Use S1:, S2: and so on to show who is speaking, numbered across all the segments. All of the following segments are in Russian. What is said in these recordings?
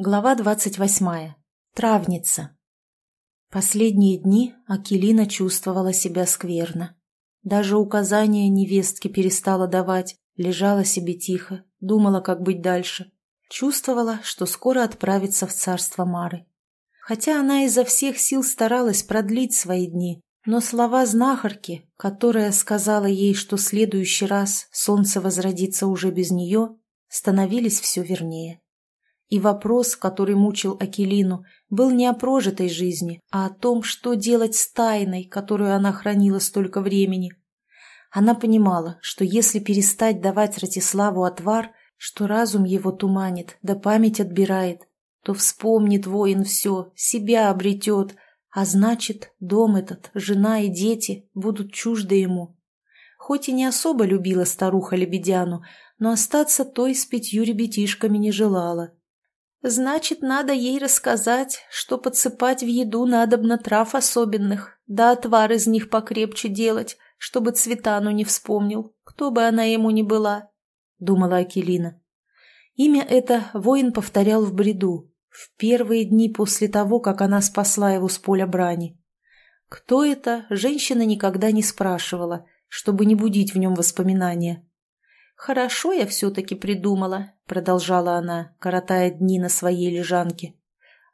S1: Глава двадцать восьмая. Травница. Последние дни Акелина чувствовала себя скверно. Даже указания невестке перестала давать, лежала себе тихо, думала, как быть дальше. Чувствовала, что скоро отправится в царство Мары. Хотя она изо всех сил старалась продлить свои дни, но слова знахарки, которая сказала ей, что следующий раз солнце возродится уже без нее, становились все вернее. И вопрос, который мучил Акелину, был не о прожитой жизни, а о том, что делать с тайной, которую она хранила столько времени. Она понимала, что если перестать давать Ратиславу отвар, что разум его туманит, да память отбирает, то вспомнит воин все, себя обретет, а значит, дом этот, жена и дети будут чужды ему. Хоть и не особо любила старуха Лебедяну, но остаться той с пятью ребятишками не желала. Значит, надо ей рассказать, что подсыпать в еду надобно трав особенных, да отвар из них покрепче делать, чтобы Цветану не вспомнил, кто бы она ему ни была, — думала Акелина. Имя это воин повторял в бреду, в первые дни после того, как она спасла его с поля брани. Кто это, женщина никогда не спрашивала, чтобы не будить в нем воспоминания. «Хорошо я все-таки придумала», — продолжала она, коротая дни на своей лежанке.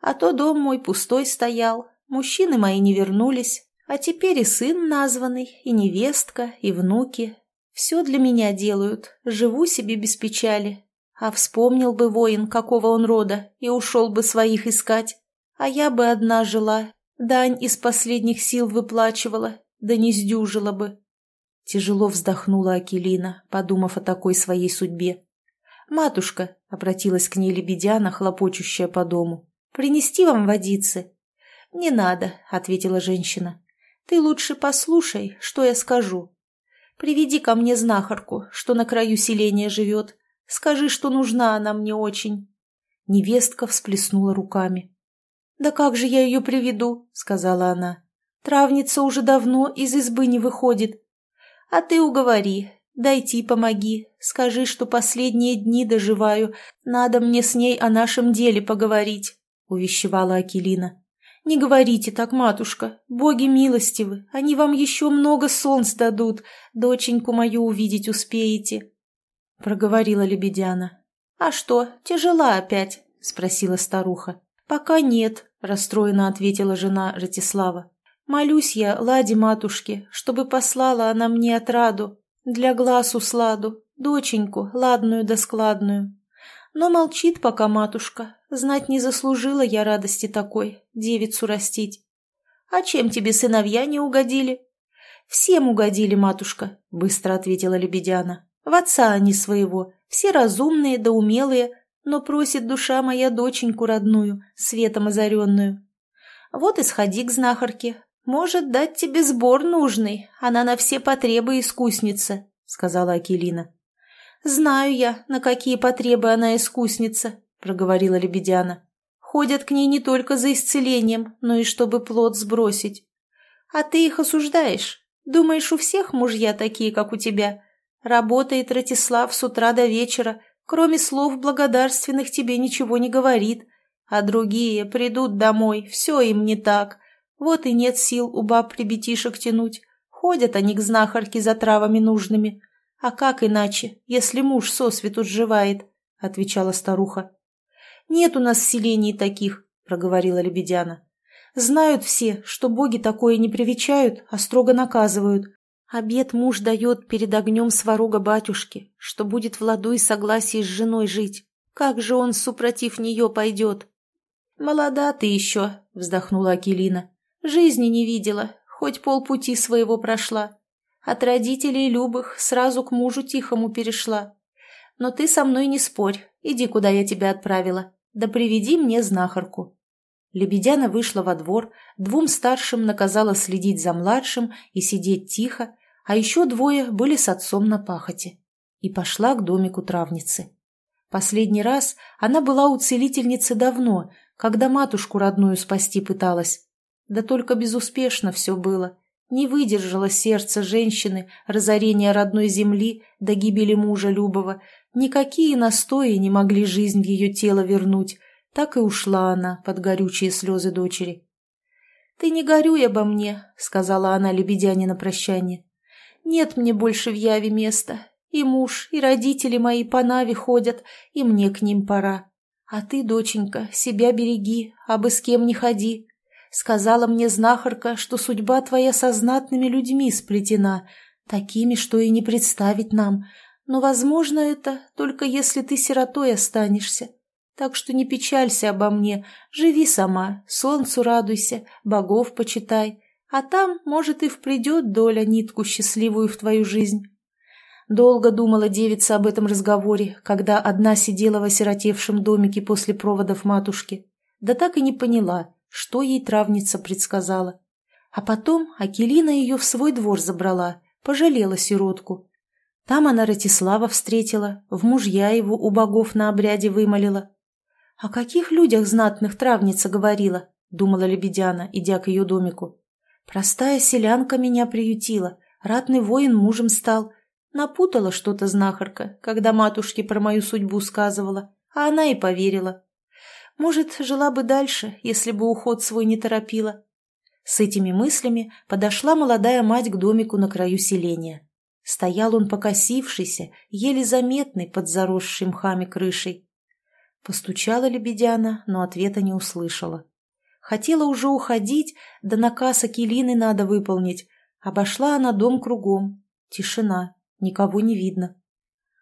S1: «А то дом мой пустой стоял, мужчины мои не вернулись, а теперь и сын названный, и невестка, и внуки. Все для меня делают, живу себе без печали. А вспомнил бы воин, какого он рода, и ушел бы своих искать. А я бы одна жила, дань из последних сил выплачивала, да не сдюжила бы. Тяжело вздохнула Акелина, подумав о такой своей судьбе. «Матушка», — обратилась к ней лебедяна, хлопочущая по дому, — «принести вам водицы?» «Не надо», — ответила женщина. «Ты лучше послушай, что я скажу. Приведи ко мне знахарку, что на краю селения живет. Скажи, что нужна она мне очень». Невестка всплеснула руками. «Да как же я ее приведу?» — сказала она. «Травница уже давно из избы не выходит. А ты уговори, дойти помоги, скажи, что последние дни доживаю, надо мне с ней о нашем деле поговорить», — увещевала Акелина. «Не говорите так, матушка, боги милостивы, они вам еще много солнц дадут, доченьку мою увидеть успеете», — проговорила Лебедяна. «А что, тяжела опять?» — спросила старуха. «Пока нет», — расстроенно ответила жена Ратислава. Молюсь я Ладе матушке, чтобы послала она мне отраду, для глаз усладу, доченьку, ладную да складную. Но молчит пока матушка, знать не заслужила я радости такой, девицу растить. А чем тебе сыновья не угодили? Всем угодили, матушка, быстро ответила Лебедяна. В отца они своего, все разумные да умелые, но просит душа моя доченьку родную, светом озаренную. Вот и сходи к знахарке, «Может дать тебе сбор нужный, она на все потребы искусница», — сказала Акелина. «Знаю я, на какие потребы она искусница», — проговорила Лебедяна. «Ходят к ней не только за исцелением, но и чтобы плод сбросить. А ты их осуждаешь? Думаешь, у всех мужья такие, как у тебя? Работает Ратислав с утра до вечера, кроме слов благодарственных тебе ничего не говорит, а другие придут домой, все им не так» Вот и нет сил у баб ребятишек тянуть. Ходят они к знахарке за травами нужными. А как иначе, если муж сосвету сживает? — отвечала старуха. — Нет у нас в селении таких, — проговорила Лебедяна. Знают все, что боги такое не привечают, а строго наказывают. Обед муж дает перед огнем сварога батюшки, что будет в ладу и согласии с женой жить. Как же он, супротив нее, пойдет? — Молода ты еще, — вздохнула Акелина. Жизни не видела, хоть полпути своего прошла. От родителей любых сразу к мужу тихому перешла. Но ты со мной не спорь, иди, куда я тебя отправила, да приведи мне знахарку». Лебедяна вышла во двор, двум старшим наказала следить за младшим и сидеть тихо, а еще двое были с отцом на пахоте. И пошла к домику травницы. Последний раз она была у целительницы давно, когда матушку родную спасти пыталась, да только безуспешно все было. Не выдержало сердце женщины разорения родной земли до гибели мужа Любова. Никакие настои не могли жизнь в ее тело вернуть. Так и ушла она под горючие слезы дочери. «Ты не горюй обо мне», — сказала она лебедяне на прощание. «Нет мне больше в Яве места. И муж, и родители мои по Наве ходят, и мне к ним пора. А ты, доченька, себя береги, а бы с кем не ходи. Сказала мне знахарка, что судьба твоя со знатными людьми сплетена, такими, что и не представить нам. Но возможно это только если ты сиротой останешься. Так что не печалься обо мне, живи сама, солнцу радуйся, богов почитай, а там, может, и впредет доля нитку счастливую в твою жизнь. Долго думала девица об этом разговоре, когда одна сидела в осиротевшем домике после проводов матушки, да так и не поняла, что ей травница предсказала. А потом Акелина ее в свой двор забрала, пожалела сиротку. Там она Ратислава встретила, в мужья его у богов на обряде вымолила. «О каких людях знатных травница говорила?» — думала Лебедяна, идя к ее домику. «Простая селянка меня приютила, ратный воин мужем стал. Напутала что-то знахарка, когда матушке про мою судьбу сказывала, а она и поверила. Может, жила бы дальше, если бы уход свой не торопила. С этими мыслями подошла молодая мать к домику на краю селения. Стоял он покосившийся, еле заметный под заросшей мхами крышей. Постучала Лебедяна, но ответа не услышала. Хотела уже уходить, да наказ Акелины надо выполнить. Обошла она дом кругом. Тишина, никого не видно.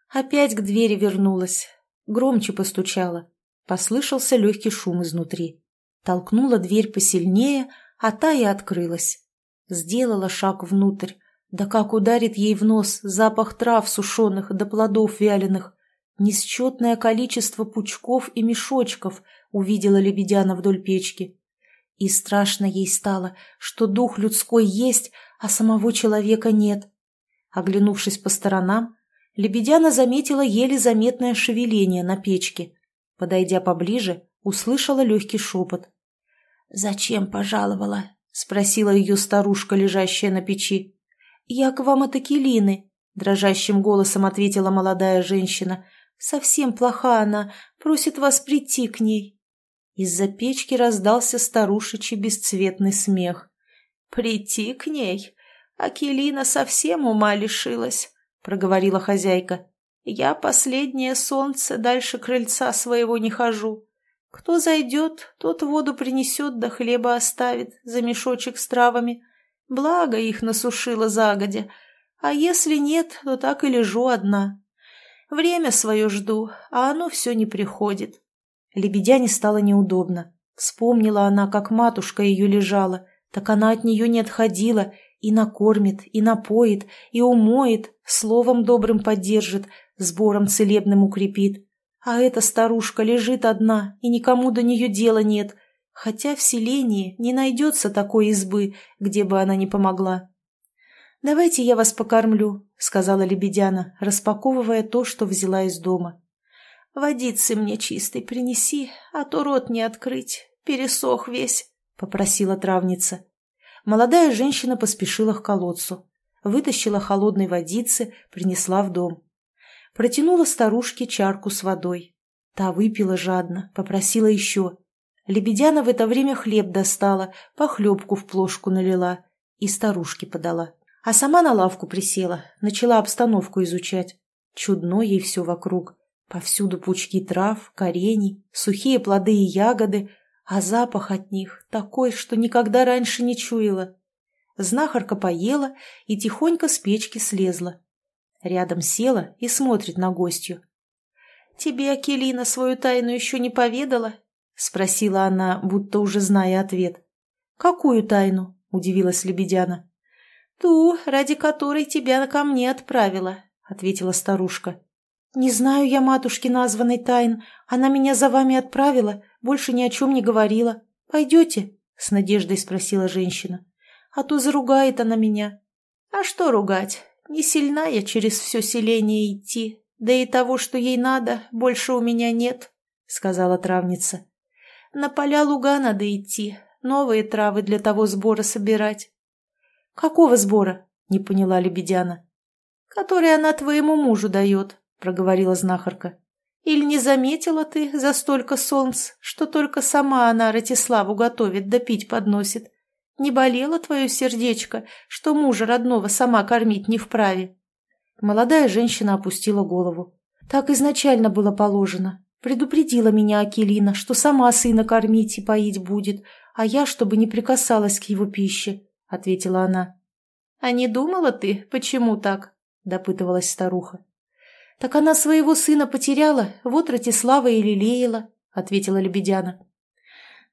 S1: Опять к двери вернулась. Громче постучала. Послышался легкий шум изнутри. Толкнула дверь посильнее, а та и открылась. Сделала шаг внутрь. Да как ударит ей в нос запах трав сушеных да плодов вяленых. Несчетное количество пучков и мешочков увидела Лебедяна вдоль печки. И страшно ей стало, что дух людской есть, а самого человека нет. Оглянувшись по сторонам, Лебедяна заметила еле заметное шевеление на печке. Подойдя поближе, услышала легкий шепот. «Зачем пожаловала?» — спросила ее старушка, лежащая на печи. «Я к вам от Акелины», — дрожащим голосом ответила молодая женщина. «Совсем плоха она, просит вас прийти к ней». Из-за печки раздался старушечий бесцветный смех. «Прийти к ней? Акелина совсем ума лишилась», — проговорила хозяйка. Я последнее солнце дальше крыльца своего не хожу. Кто зайдет, тот воду принесет да хлеба оставит за мешочек с травами. Благо их насушила загодя. А если нет, то так и лежу одна. Время свое жду, а оно все не приходит. Лебедяне стало неудобно. Вспомнила она, как матушка ее лежала, так она от нее не отходила, и накормит, и напоит, и умоет, словом добрым поддержит, сбором целебным укрепит. А эта старушка лежит одна, и никому до нее дела нет, хотя в селении не найдется такой избы, где бы она не помогла. «Давайте я вас покормлю», — сказала Лебедяна, распаковывая то, что взяла из дома. «Водицы мне чистой принеси, а то рот не открыть, пересох весь», — попросила травница. Молодая женщина поспешила к колодцу, вытащила холодной водицы, принесла в дом. Протянула старушке чарку с водой. Та выпила жадно, попросила еще. Лебедяна в это время хлеб достала, похлебку в плошку налила и старушке подала. А сама на лавку присела, начала обстановку изучать. Чудно ей все вокруг. Повсюду пучки трав, корений, сухие плоды и ягоды, а запах от них такой, что никогда раньше не чуяла. Знахарка поела и тихонько с печки слезла. Рядом села и смотрит на гостью. «Тебе Акелина свою тайну еще не поведала?» — спросила она, будто уже зная ответ. «Какую тайну?» — удивилась Лебедяна. «Ту, ради которой тебя ко мне отправила», — ответила старушка. «Не знаю я матушки названной тайн. Она меня за вами отправила, больше ни о чем не говорила. Пойдете?» — с надеждой спросила женщина. «А то заругает она меня». «А что ругать? Не сильна я через все селение идти, да и того, что ей надо, больше у меня нет», — сказала травница. «На поля луга надо идти, новые травы для того сбора собирать». «Какого сбора?» — не поняла Лебедяна. «Который она твоему мужу дает», — проговорила знахарка. Или не заметила ты за столько солнц, что только сама она Ратиславу готовит да пить подносит? Не болело твое сердечко, что мужа родного сама кормить не вправе?» Молодая женщина опустила голову. «Так изначально было положено. Предупредила меня Акелина, что сама сына кормить и поить будет, а я, чтобы не прикасалась к его пище», — ответила она. «А не думала ты, почему так?» — допытывалась старуха. «Так она своего сына потеряла, вот Ратислава и лелеяла», — ответила Лебедяна.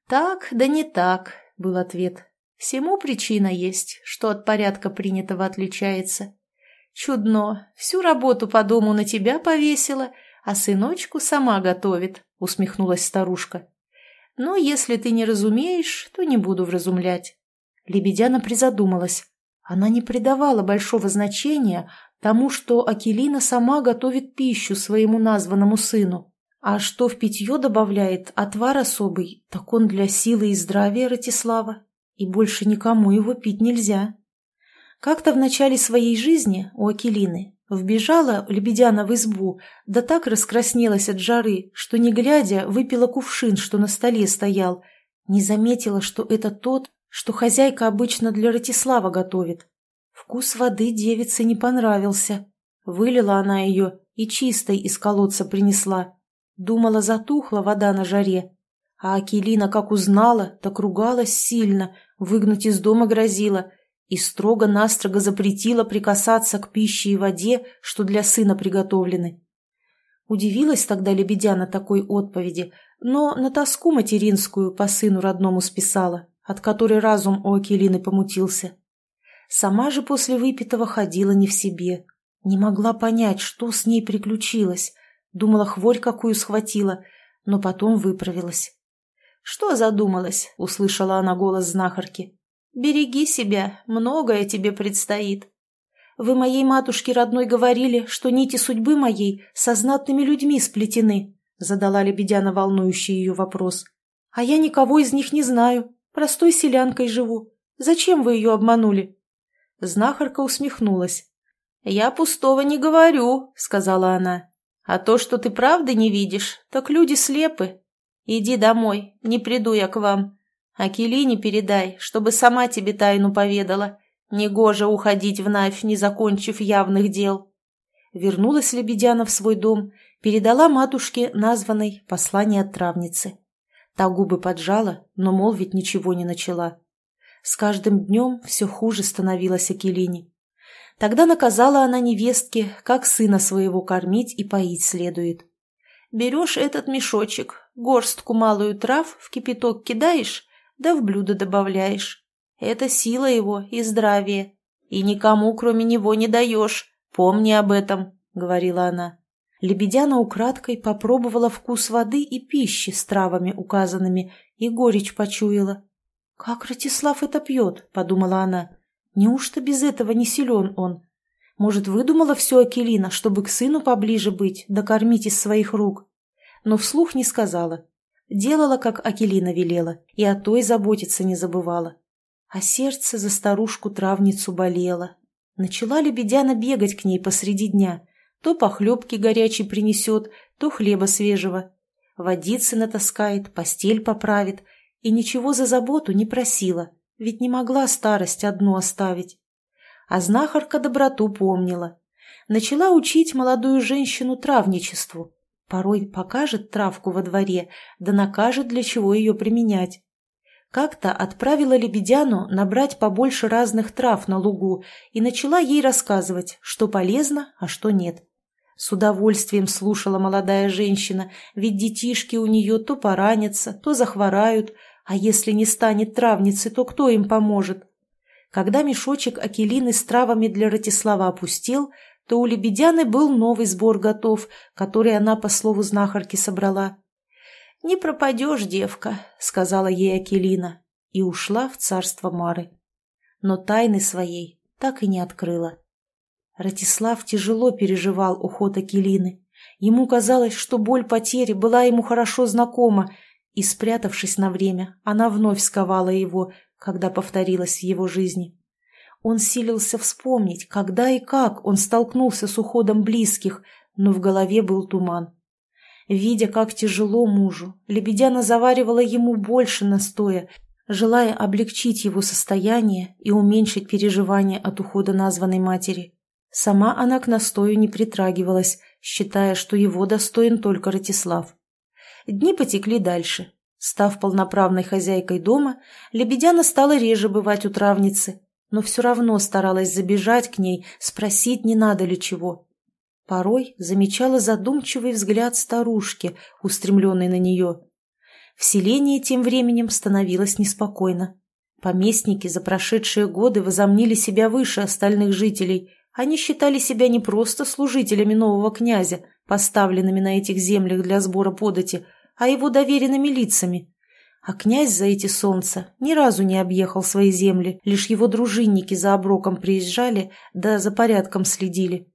S1: «Так, да не так», — был ответ. «Всему причина есть, что от порядка принятого отличается. Чудно, всю работу по дому на тебя повесила, а сыночку сама готовит», — усмехнулась старушка. «Но если ты не разумеешь, то не буду вразумлять». Лебедяна призадумалась. Она не придавала большого значения тому, что Акелина сама готовит пищу своему названному сыну. А что в питье добавляет отвар особый, так он для силы и здравия Ратислава, и больше никому его пить нельзя. Как-то в начале своей жизни у Акелины вбежала лебедяна в избу, да так раскраснелась от жары, что, не глядя, выпила кувшин, что на столе стоял, не заметила, что это тот, что хозяйка обычно для Ратислава готовит. Вкус воды девице не понравился. Вылила она ее и чистой из колодца принесла. Думала, затухла вода на жаре. А Акелина, как узнала, так ругалась сильно, выгнать из дома грозила и строго-настрого запретила прикасаться к пище и воде, что для сына приготовлены. Удивилась тогда Лебедяна такой отповеди, но на тоску материнскую по сыну родному списала, от которой разум у Акелины помутился. Сама же после выпитого ходила не в себе. Не могла понять, что с ней приключилось. Думала, хворь какую схватила, но потом выправилась. «Что задумалась?» — услышала она голос знахарки. «Береги себя, многое тебе предстоит. Вы моей матушке родной говорили, что нити судьбы моей со знатными людьми сплетены», — задала Лебедяна волнующий ее вопрос. «А я никого из них не знаю, простой селянкой живу. Зачем вы ее обманули?» Знахарка усмехнулась. «Я пустого не говорю», — сказала она. «А то, что ты правды не видишь, так люди слепы. Иди домой, не приду я к вам. А Келине передай, чтобы сама тебе тайну поведала. Негоже уходить в Навь, не закончив явных дел». Вернулась Лебедяна в свой дом, передала матушке названной послание от травницы. Та губы поджала, но молвить ничего не начала. С каждым днем все хуже становилось Акелине. Тогда наказала она невестке, как сына своего кормить и поить следует. Берешь этот мешочек, горстку малую трав в кипяток кидаешь, да в блюдо добавляешь. Это сила его и здравие. И никому, кроме него, не даешь. Помни об этом, — говорила она. Лебедяна украдкой попробовала вкус воды и пищи с травами указанными и горечь почуяла. «Как Ратислав это пьет?» — подумала она. «Неужто без этого не силен он? Может, выдумала все Акелина, чтобы к сыну поближе быть, да кормить из своих рук?» Но вслух не сказала. Делала, как Акелина велела, и о той заботиться не забывала. А сердце за старушку-травницу болело. Начала Лебедяна бегать к ней посреди дня. То похлебки горячей принесет, то хлеба свежего. Водицы натаскает, постель поправит — и ничего за заботу не просила, ведь не могла старость одну оставить. А знахарка доброту помнила. Начала учить молодую женщину травничеству. Порой покажет травку во дворе, да накажет, для чего ее применять. Как-то отправила Лебедяну набрать побольше разных трав на лугу и начала ей рассказывать, что полезно, а что нет. С удовольствием слушала молодая женщина, ведь детишки у нее то поранятся, то захворают, а если не станет травницы, то кто им поможет? Когда мешочек Акелины с травами для Ратислава опустел, то у Лебедяны был новый сбор готов, который она по слову знахарки собрала. «Не пропадешь, девка», — сказала ей Акелина, и ушла в царство Мары. Но тайны своей так и не открыла. Ратислав тяжело переживал уход Акелины. Ему казалось, что боль потери была ему хорошо знакома, и, спрятавшись на время, она вновь сковала его, когда повторилась в его жизни. Он силился вспомнить, когда и как он столкнулся с уходом близких, но в голове был туман. Видя, как тяжело мужу, Лебедяна заваривала ему больше настоя, желая облегчить его состояние и уменьшить переживания от ухода названной матери. Сама она к настою не притрагивалась, считая, что его достоин только Ратислав. Дни потекли дальше. Став полноправной хозяйкой дома, Лебедяна стала реже бывать у травницы, но все равно старалась забежать к ней, спросить, не надо ли чего. Порой замечала задумчивый взгляд старушки, устремленный на нее. В селении тем временем становилось неспокойно. Поместники за прошедшие годы возомнили себя выше остальных жителей. Они считали себя не просто служителями нового князя, поставленными на этих землях для сбора подати, а его доверенными лицами. А князь за эти солнца ни разу не объехал свои земли, лишь его дружинники за оброком приезжали, да за порядком следили.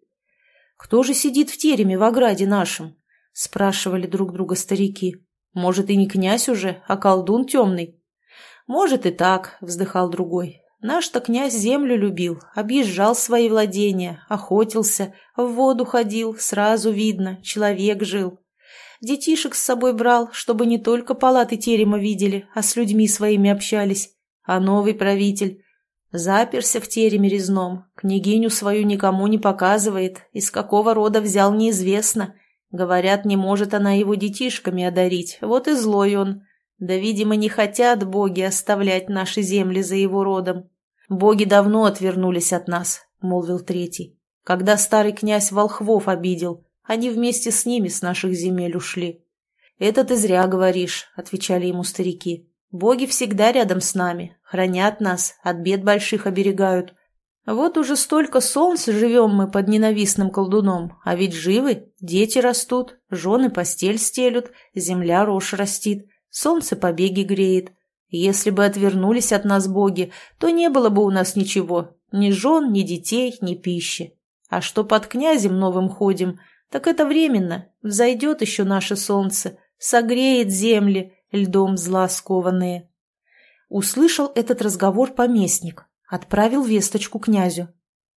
S1: «Кто же сидит в тереме в ограде нашем?» — спрашивали друг друга старики. «Может, и не князь уже, а колдун темный?» «Может, и так», — вздыхал другой. «Наш-то князь землю любил, объезжал свои владения, охотился, в воду ходил, сразу видно, человек жил. Детишек с собой брал, чтобы не только палаты терема видели, а с людьми своими общались. А новый правитель Заперся в тереме резном, княгиню свою никому не показывает, из какого рода взял неизвестно. Говорят, не может она его детишками одарить, вот и злой он. Да, видимо, не хотят боги оставлять наши земли за его родом. Боги давно отвернулись от нас, — молвил третий. Когда старый князь Волхвов обидел, они вместе с ними с наших земель ушли. «Это ты зря говоришь», — отвечали ему старики. Боги всегда рядом с нами, хранят нас, от бед больших оберегают. Вот уже столько солнц живем мы под ненавистным колдуном, а ведь живы, дети растут, жены постель стелют, земля рожь растит, солнце побеги греет. Если бы отвернулись от нас боги, то не было бы у нас ничего, ни жен, ни детей, ни пищи. А что под князем новым ходим, так это временно, взойдет еще наше солнце, согреет земли, льдом зла скованные. Услышал этот разговор поместник, отправил весточку князю.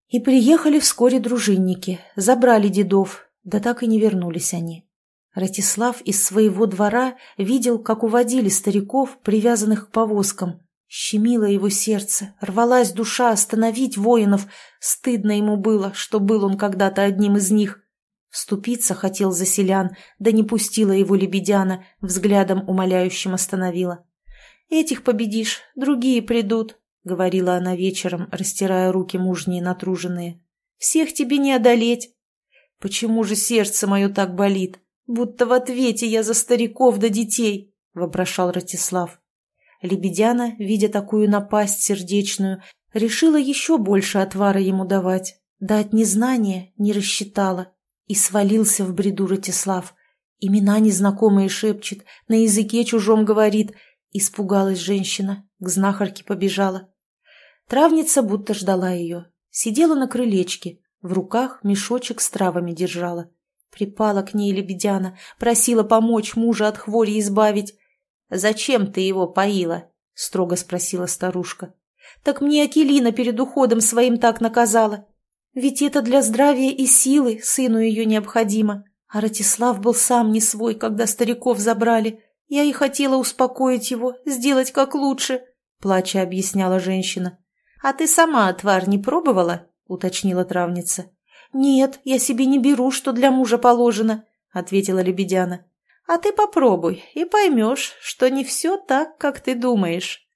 S1: И приехали вскоре дружинники, забрали дедов, да так и не вернулись они. Ратислав из своего двора видел, как уводили стариков, привязанных к повозкам. Щемило его сердце, рвалась душа остановить воинов. Стыдно ему было, что был он когда-то одним из них. Вступиться хотел за селян, да не пустила его лебедяна, взглядом умоляющим остановила. «Этих победишь, другие придут», — говорила она вечером, растирая руки мужние натруженные. «Всех тебе не одолеть». «Почему же сердце мое так болит? Будто в ответе я за стариков да детей», — вопрошал Ратислав. Лебедяна, видя такую напасть сердечную, решила еще больше отвара ему давать. Дать незнание не рассчитала. И свалился в бреду Ратислав. Имена незнакомые шепчет, на языке чужом говорит. Испугалась женщина, к знахарке побежала. Травница будто ждала ее. Сидела на крылечке, в руках мешочек с травами держала. Припала к ней лебедяна, просила помочь мужа от хвори избавить. «Зачем ты его поила?» — строго спросила старушка. «Так мне Акелина перед уходом своим так наказала. Ведь это для здравия и силы сыну ее необходимо. А Ратислав был сам не свой, когда стариков забрали. Я и хотела успокоить его, сделать как лучше, — плача объясняла женщина. — А ты сама отвар не пробовала? — уточнила травница. — Нет, я себе не беру, что для мужа положено, — ответила Лебедяна. — А ты попробуй и поймешь, что не все так, как ты думаешь.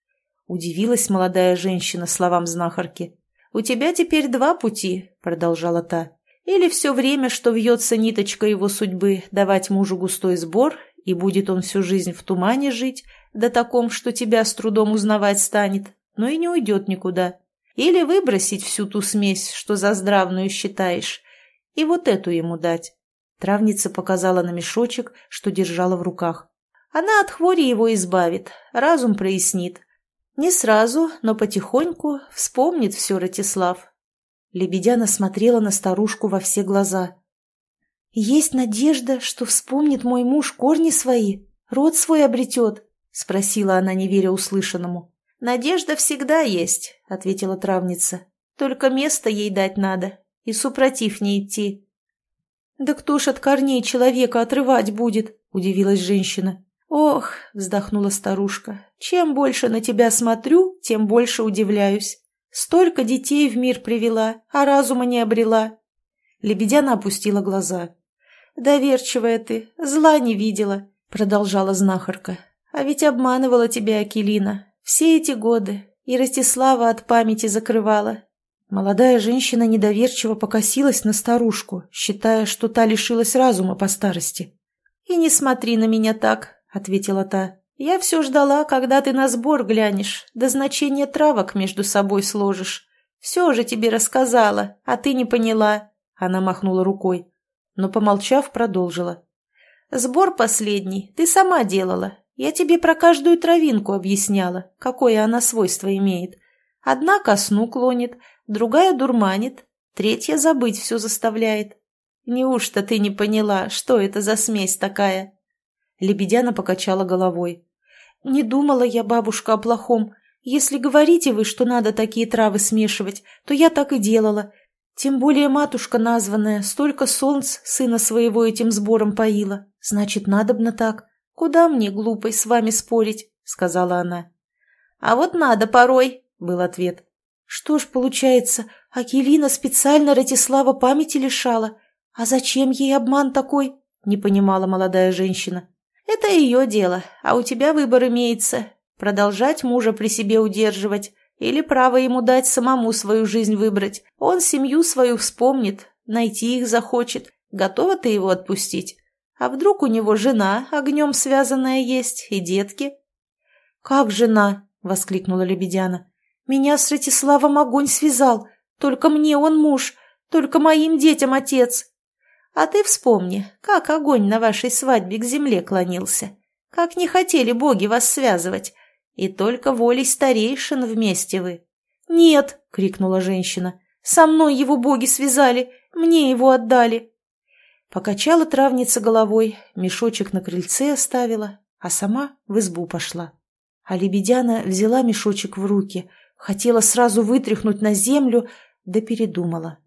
S1: Удивилась молодая женщина словам знахарки. «У тебя теперь два пути», — продолжала та. «Или все время, что вьется ниточка его судьбы, давать мужу густой сбор, и будет он всю жизнь в тумане жить, да таком, что тебя с трудом узнавать станет, но и не уйдет никуда. Или выбросить всю ту смесь, что за здравную считаешь, и вот эту ему дать». Травница показала на мешочек, что держала в руках. «Она от хвори его избавит, разум прояснит, не сразу, но потихоньку вспомнит все Ратислав. Лебедяна смотрела на старушку во все глаза. «Есть надежда, что вспомнит мой муж корни свои, род свой обретет?» — спросила она, не веря услышанному. «Надежда всегда есть», — ответила травница. «Только место ей дать надо, и супротив не идти». «Да кто ж от корней человека отрывать будет?» – удивилась женщина. «Ох», – вздохнула старушка, – «чем больше на тебя смотрю, тем больше удивляюсь. Столько детей в мир привела, а разума не обрела». Лебедяна опустила глаза. «Доверчивая ты, зла не видела», — продолжала знахарка. «А ведь обманывала тебя Акелина все эти годы, и Ростислава от памяти закрывала». Молодая женщина недоверчиво покосилась на старушку, считая, что та лишилась разума по старости. «И не смотри на меня так», — ответила та. «Я все ждала, когда ты на сбор глянешь, да значение травок между собой сложишь. Все же тебе рассказала, а ты не поняла». Она махнула рукой но, помолчав, продолжила. «Сбор последний ты сама делала. Я тебе про каждую травинку объясняла, какое она свойство имеет. Одна ко сну клонит, другая дурманит, третья забыть все заставляет. Неужто ты не поняла, что это за смесь такая?» Лебедяна покачала головой. «Не думала я, бабушка, о плохом. Если говорите вы, что надо такие травы смешивать, то я так и делала. Тем более матушка названная столько солнц сына своего этим сбором поила. Значит, надобно так. Куда мне, глупой, с вами спорить?» — сказала она. «А вот надо порой», — был ответ. «Что ж, получается, Акелина специально Ратислава памяти лишала? А зачем ей обман такой?» — не понимала молодая женщина. «Это ее дело, а у тебя выбор имеется. Продолжать мужа при себе удерживать или право ему дать самому свою жизнь выбрать. Он семью свою вспомнит, найти их захочет. Готова ты его отпустить? А вдруг у него жена, огнем связанная есть, и детки? «Как жена?» — воскликнула Лебедяна. «Меня с Ратиславом огонь связал. Только мне он муж, только моим детям отец. А ты вспомни, как огонь на вашей свадьбе к земле клонился. Как не хотели боги вас связывать, и только волей старейшин вместе вы. «Нет!» — крикнула женщина. «Со мной его боги связали, мне его отдали!» Покачала травница головой, мешочек на крыльце оставила, а сама в избу пошла. А Лебедяна взяла мешочек в руки, хотела сразу вытряхнуть на землю, да передумала.